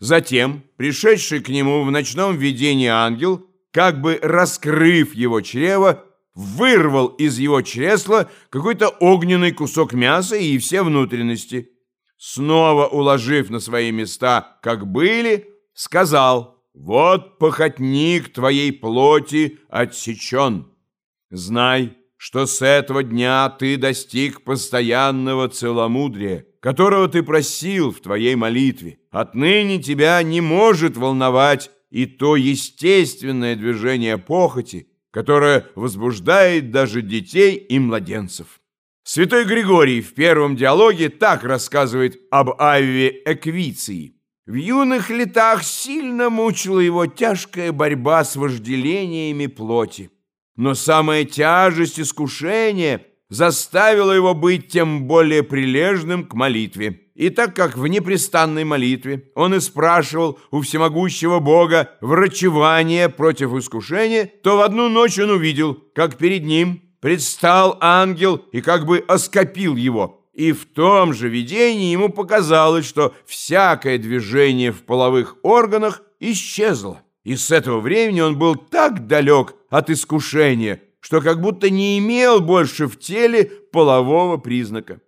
Затем, пришедший к нему в ночном видении ангел, как бы раскрыв его чрево, вырвал из его чресла какой-то огненный кусок мяса и все внутренности. Снова уложив на свои места, как были, сказал «Вот похотник твоей плоти отсечен. Знай, что с этого дня ты достиг постоянного целомудрия, которого ты просил в твоей молитве. Отныне тебя не может волновать и то естественное движение похоти, которое возбуждает даже детей и младенцев. Святой Григорий в первом диалоге так рассказывает об Авве Эквиции. В юных летах сильно мучила его тяжкая борьба с вожделениями плоти. Но самая тяжесть искушения заставила его быть тем более прилежным к молитве. И так как в непрестанной молитве он и спрашивал у всемогущего Бога врачевание против искушения, то в одну ночь он увидел, как перед ним предстал ангел и как бы оскопил его. И в том же видении ему показалось, что всякое движение в половых органах исчезло. И с этого времени он был так далек от искушения, что как будто не имел больше в теле полового признака.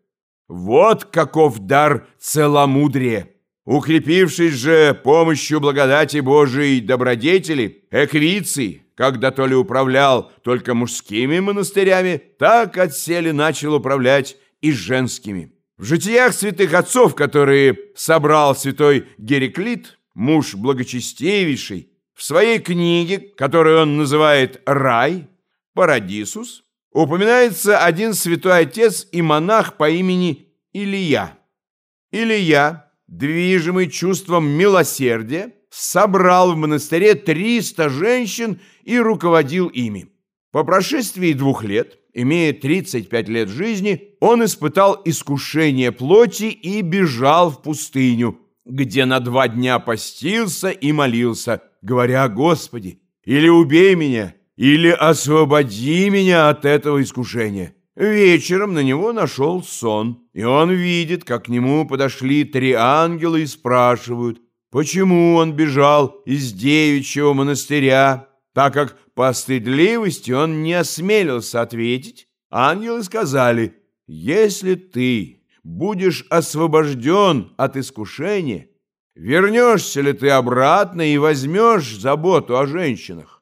Вот каков дар целомудрия! Укрепившись же помощью благодати Божией добродетели, Эквиций, когда то ли управлял только мужскими монастырями, так отсели начал управлять и женскими. В житиях святых отцов, которые собрал святой Гереклит, муж благочестивейший, в своей книге, которую он называет «Рай», Парадисус, упоминается один святой отец и монах по имени Илья. Илья, движимый чувством милосердия, собрал в монастыре 300 женщин и руководил ими. По прошествии двух лет, имея 35 лет жизни, он испытал искушение плоти и бежал в пустыню, где на два дня постился и молился, говоря, «Господи, или убей меня, или освободи меня от этого искушения». Вечером на него нашел сон, и он видит, как к нему подошли три ангела и спрашивают, почему он бежал из девичьего монастыря. Так как по стыдливости он не осмелился ответить, ангелы сказали, «Если ты будешь освобожден от искушения, вернешься ли ты обратно и возьмешь заботу о женщинах?»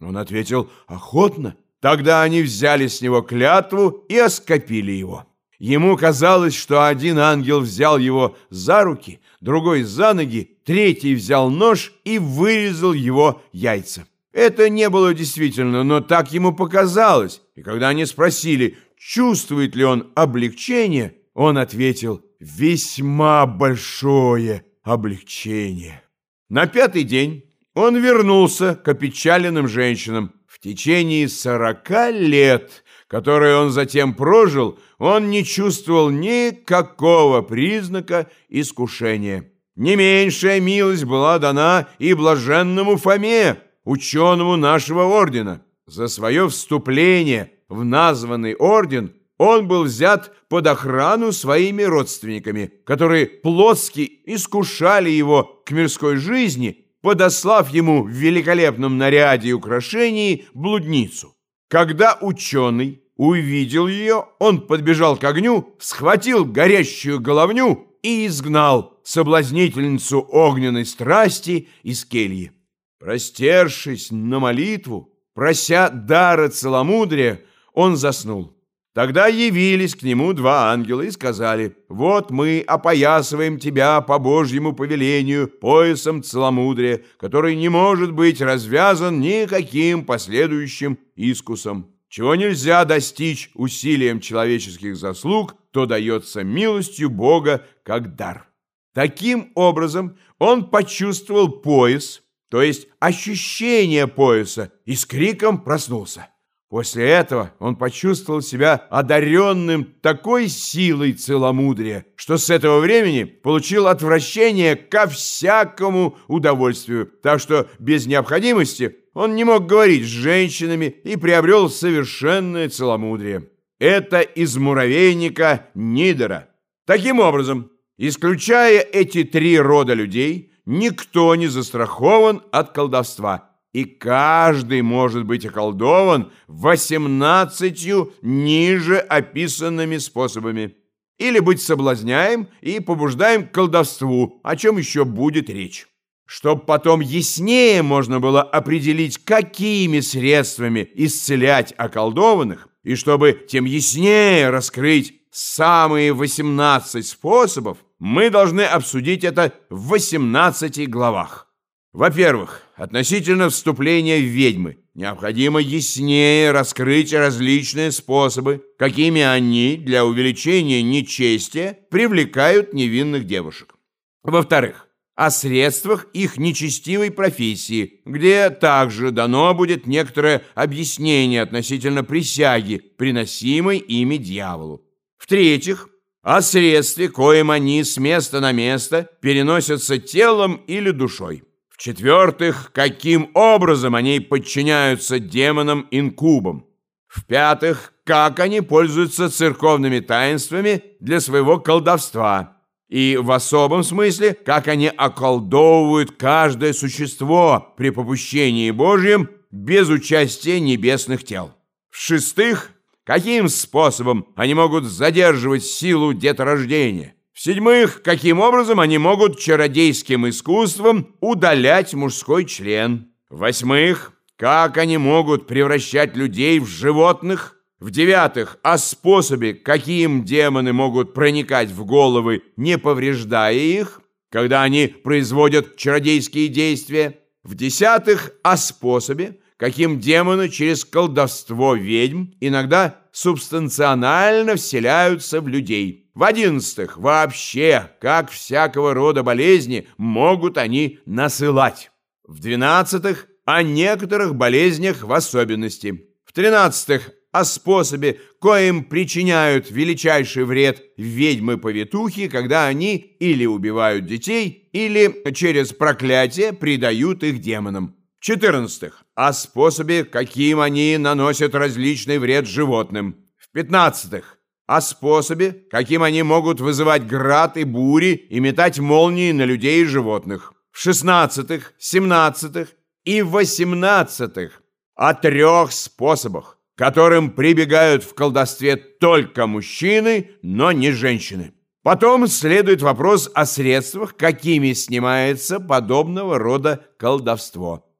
Он ответил, «Охотно». Тогда они взяли с него клятву и оскопили его. Ему казалось, что один ангел взял его за руки, другой за ноги, третий взял нож и вырезал его яйца. Это не было действительно, но так ему показалось. И когда они спросили, чувствует ли он облегчение, он ответил «весьма большое облегчение». На пятый день он вернулся к опечаленным женщинам, в течение сорока лет, которые он затем прожил, он не чувствовал никакого признака искушения. Не меньшая милость была дана и блаженному Фоме, ученому нашего ордена. За свое вступление в названный орден он был взят под охрану своими родственниками, которые плотски искушали его к мирской жизни – подослав ему в великолепном наряде и украшении блудницу. Когда ученый увидел ее, он подбежал к огню, схватил горящую головню и изгнал соблазнительницу огненной страсти из кельи. Простершись на молитву, прося дара целомудрия, он заснул. Тогда явились к нему два ангела и сказали, «Вот мы опоясываем тебя по Божьему повелению поясом целомудрия, который не может быть развязан никаким последующим искусом. Чего нельзя достичь усилием человеческих заслуг, то дается милостью Бога как дар». Таким образом, он почувствовал пояс, то есть ощущение пояса, и с криком проснулся. После этого он почувствовал себя одаренным такой силой целомудрия, что с этого времени получил отвращение ко всякому удовольствию, так что без необходимости он не мог говорить с женщинами и приобрел совершенное целомудрие. Это из муравейника Нидера. Таким образом, исключая эти три рода людей, никто не застрахован от колдовства, и каждый может быть околдован восемнадцатью ниже описанными способами. Или быть соблазняем и побуждаем к колдовству, о чем еще будет речь. Чтоб потом яснее можно было определить, какими средствами исцелять околдованных, и чтобы тем яснее раскрыть самые 18 способов, мы должны обсудить это в 18 главах. Во-первых, относительно вступления в ведьмы, необходимо яснее раскрыть различные способы, какими они для увеличения нечестия привлекают невинных девушек. Во-вторых, о средствах их нечестивой профессии, где также дано будет некоторое объяснение относительно присяги, приносимой ими дьяволу. В-третьих, о средстве, коим они с места на место переносятся телом или душой. В-четвертых, каким образом они подчиняются демонам-инкубам. В-пятых, как они пользуются церковными таинствами для своего колдовства – и в особом смысле, как они околдовывают каждое существо при попущении Божьем без участия небесных тел. В-шестых, каким способом они могут задерживать силу деторождения. В-седьмых, каким образом они могут чародейским искусством удалять мужской член. В-восьмых, как они могут превращать людей в животных в-девятых, о способе, каким демоны могут проникать в головы, не повреждая их, когда они производят чародейские действия. В-десятых, о способе, каким демоны через колдовство ведьм иногда субстанционально вселяются в людей. В одиннадцатых, вообще, как всякого рода болезни могут они насылать. В двенадцатых, о некоторых болезнях в особенности. В тринадцатых, о способе, коим причиняют величайший вред ведьмы-повитухи, когда они или убивают детей, или через проклятие предают их демонам. В-четырнадцатых, о способе, каким они наносят различный вред животным. В-пятнадцатых, о способе, каким они могут вызывать град и бури и метать молнии на людей и животных. В-шестнадцатых, семнадцатых и восемнадцатых о трех способах, которым прибегают в колдовстве только мужчины, но не женщины. Потом следует вопрос о средствах, какими снимается подобного рода колдовство.